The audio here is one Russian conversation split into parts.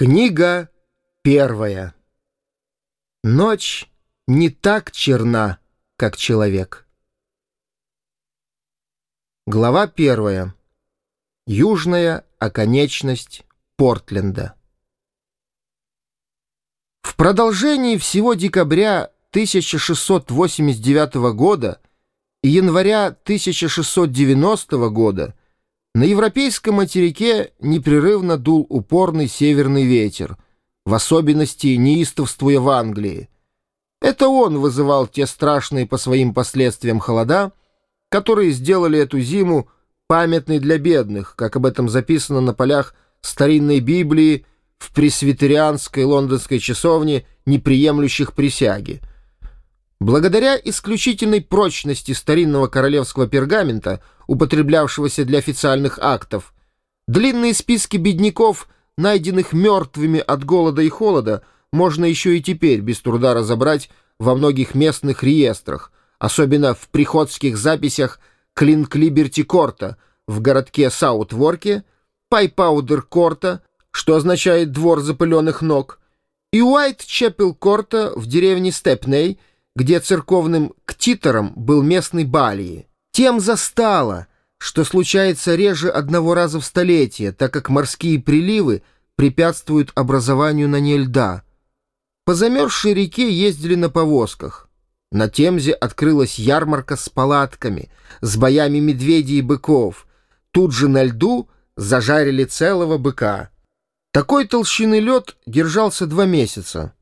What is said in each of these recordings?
Книга первая. Ночь не так черна, как человек. Глава первая. Южная оконечность Портленда. В продолжении всего декабря 1689 года и января 1690 года на европейском материке непрерывно дул упорный северный ветер, в особенности неистовствуя в Англии. Это он вызывал те страшные по своим последствиям холода, которые сделали эту зиму памятной для бедных, как об этом записано на полях старинной Библии в пресвитерианской лондонской часовне, неприемлющих присяги — Благодаря исключительной прочности старинного королевского пергамента, употреблявшегося для официальных актов, длинные списки бедняков, найденных мертвыми от голода и холода, можно еще и теперь без труда разобрать во многих местных реестрах, особенно в приходских записях Клинк-Либерти-Корта в городке Саутворке, Пайпаудер-Корта, что означает «двор запыленных ног», и Уайт-Чепел-Корта в деревне Степней — где церковным ктитором был местный Балии. Тем застало, что случается реже одного раза в столетие, так как морские приливы препятствуют образованию на ней льда. По замерзшей реке ездили на повозках. На Темзе открылась ярмарка с палатками, с боями медведей и быков. Тут же на льду зажарили целого быка. Такой толщины лед держался два месяца.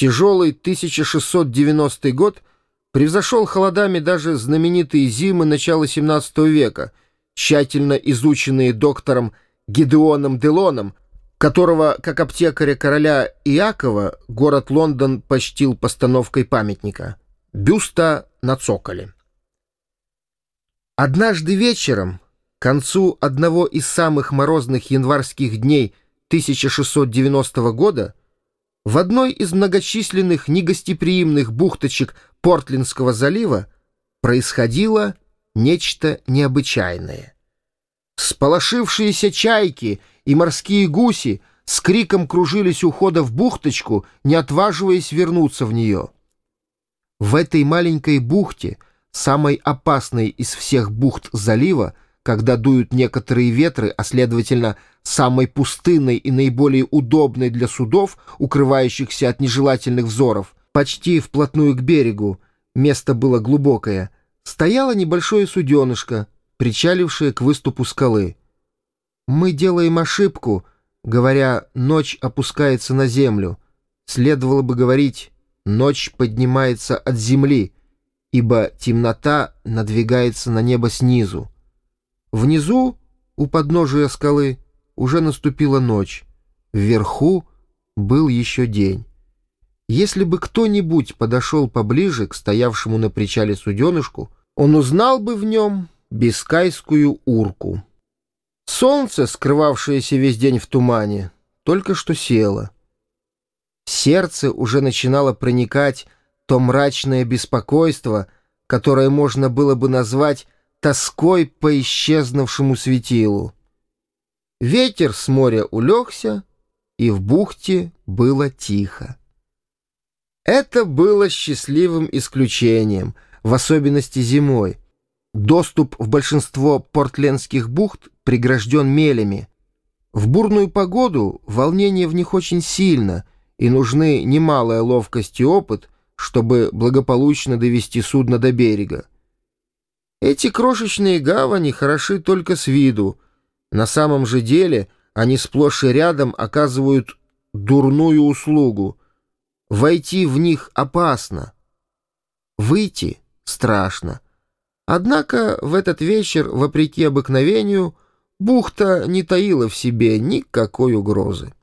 Тяжелый 1690 год превзошел холодами даже знаменитые зимы начала XVII века, тщательно изученные доктором Гидеоном Делоном, которого, как аптекаря короля Иакова, город Лондон почтил постановкой памятника — бюста на цоколе. Однажды вечером, к концу одного из самых морозных январских дней 1690 года, в одной из многочисленных негостеприимных бухточек Портлинского залива происходило нечто необычайное. Сполошившиеся чайки и морские гуси с криком кружились у хода в бухточку, не отваживаясь вернуться в нее. В этой маленькой бухте, самой опасной из всех бухт залива, когда дуют некоторые ветры, а, следовательно, самой пустынной и наиболее удобной для судов, укрывающихся от нежелательных взоров, почти вплотную к берегу, место было глубокое, стояло небольшое суденышко, причалившее к выступу скалы. Мы делаем ошибку, говоря «ночь опускается на землю». Следовало бы говорить «ночь поднимается от земли», ибо темнота надвигается на небо снизу. Внизу, у подножия скалы, уже наступила ночь. Вверху был еще день. Если бы кто-нибудь подошел поближе к стоявшему на причале суденышку, он узнал бы в нем бискайскую урку. Солнце, скрывавшееся весь день в тумане, только что село. Сердце уже начинало проникать то мрачное беспокойство, которое можно было бы назвать тоской по исчезнувшему светилу. Ветер с моря улегся, и в бухте было тихо. Это было счастливым исключением, в особенности зимой. Доступ в большинство портлендских бухт прегражден мелями. В бурную погоду волнение в них очень сильно, и нужны немалая ловкость и опыт, чтобы благополучно довести судно до берега. Эти крошечные гавани хороши только с виду. На самом же деле они сплошь и рядом оказывают дурную услугу. Войти в них опасно. Выйти страшно. Однако в этот вечер, вопреки обыкновению, бухта не таила в себе никакой угрозы.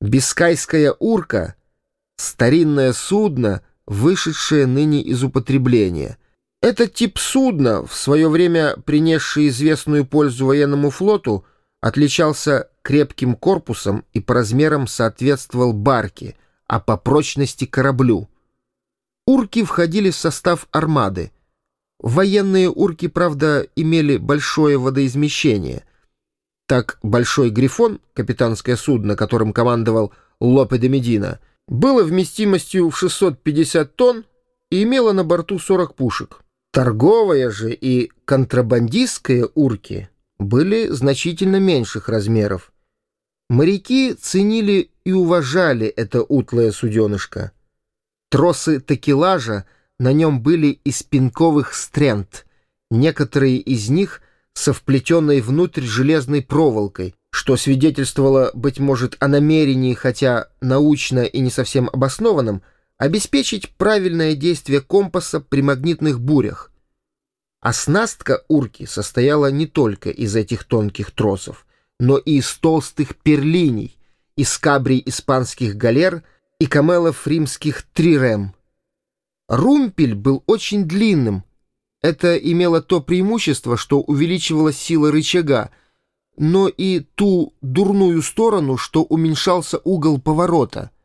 Бискайская урка — старинное судно, вышедшее ныне из употребления — этот тип судна, в свое время принесший известную пользу военному флоту, отличался крепким корпусом и по размерам соответствовал барке, а по прочности — кораблю. Урки входили в состав армады. Военные урки, правда, имели большое водоизмещение. Так «Большой Грифон», капитанское судно, которым командовал Лопе де Медина, было вместимостью в 650 тонн и имело на борту 40 пушек. Торговая же и контрабандистская урки были значительно меньших размеров. Моряки ценили и уважали это утлое суденышко. Тросы такелажа на нем были из пинковых стрент, некоторые из них со вплетенной внутрь железной проволокой, что свидетельствовало, быть может, о намерении, хотя научно и не совсем обоснованном, обеспечить правильное действие компаса при магнитных бурях. Оснастка урки состояла не только из этих тонких тросов, но и из толстых перлиней, из кабрий испанских галер и камелов римских трирем. Румпель был очень длинным. Это имело то преимущество, что увеличивала сила рычага, но и ту дурную сторону, что уменьшался угол поворота —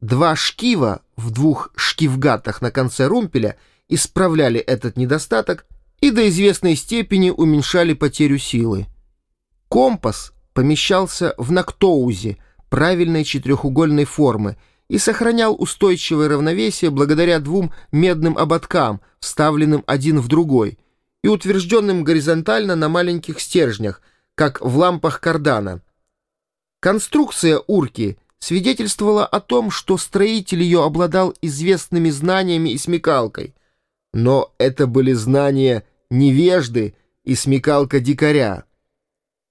Два шкива в двух шкивгатах на конце румпеля исправляли этот недостаток и до известной степени уменьшали потерю силы. Компас помещался в нактоузе правильной четырехугольной формы и сохранял устойчивое равновесие благодаря двум медным ободкам, вставленным один в другой, и утвержденным горизонтально на маленьких стержнях, как в лампах кардана. Конструкция урки — свидетельствовало о том, что строитель ее обладал известными знаниями и смекалкой. Но это были знания невежды и смекалка дикаря.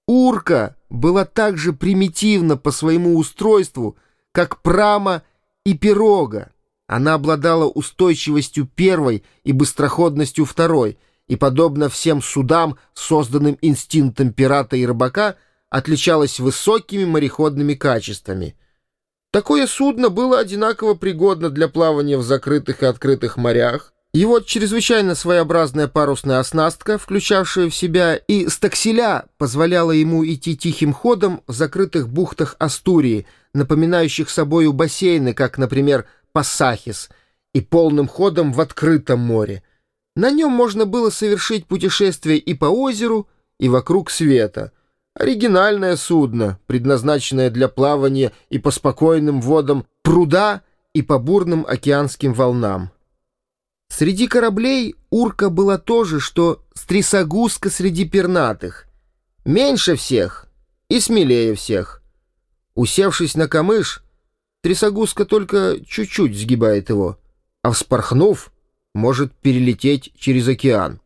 Урка была так же примитивна по своему устройству, как прама и пирога. Она обладала устойчивостью первой и быстроходностью второй, и, подобно всем судам, созданным инстинктом пирата и рыбака, отличалась высокими мореходными качествами — Такое судно было одинаково пригодно для плавания в закрытых и открытых морях. Его чрезвычайно своеобразная парусная оснастка, включавшая в себя и стакселя, позволяла ему идти тихим ходом в закрытых бухтах Астурии, напоминающих собою бассейны, как, например, Пассахис, и полным ходом в открытом море. На нем можно было совершить путешествие и по озеру, и вокруг света — Оригинальное судно, предназначенное для плавания и по спокойным водам пруда и по бурным океанским волнам. Среди кораблей урка была тоже, что стрисогузка среди пернатых. Меньше всех и смелее всех. Усевшись на камыш, трясогузка только чуть-чуть сгибает его, а вспорхнув, может перелететь через океан.